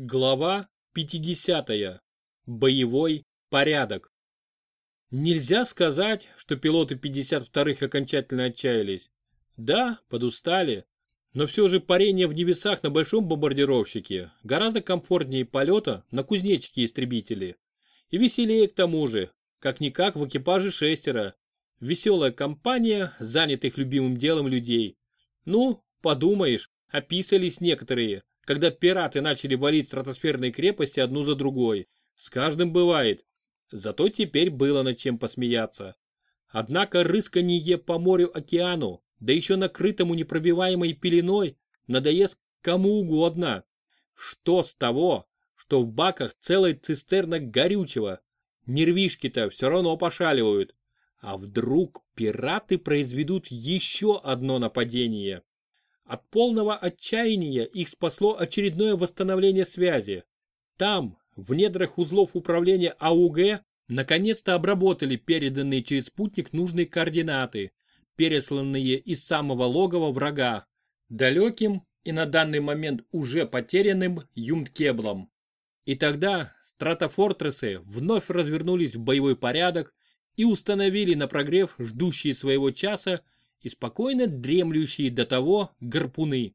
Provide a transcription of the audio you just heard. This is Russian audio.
Глава 50. Боевой порядок. Нельзя сказать, что пилоты 52-х окончательно отчаялись. Да, подустали. Но все же парение в небесах на большом бомбардировщике гораздо комфортнее полета на кузнечике-истребителе. И веселее к тому же, как-никак в экипаже шестеро. Веселая компания, занятых любимым делом людей. Ну, подумаешь, описались некоторые, когда пираты начали валить стратосферные крепости одну за другой. С каждым бывает. Зато теперь было над чем посмеяться. Однако рысканье по морю-океану, да еще накрытому непробиваемой пеленой, надоест кому угодно. Что с того, что в баках целая цистерна горючего? Нервишки-то все равно пошаливают. А вдруг пираты произведут еще одно нападение? От полного отчаяния их спасло очередное восстановление связи. Там, в недрах узлов управления АУГ, наконец-то обработали переданные через спутник нужные координаты, пересланные из самого логова врага, далеким и на данный момент уже потерянным Юмткеблом. И тогда стратофортресы вновь развернулись в боевой порядок и установили на прогрев ждущие своего часа и спокойно дремлющие до того гарпуны.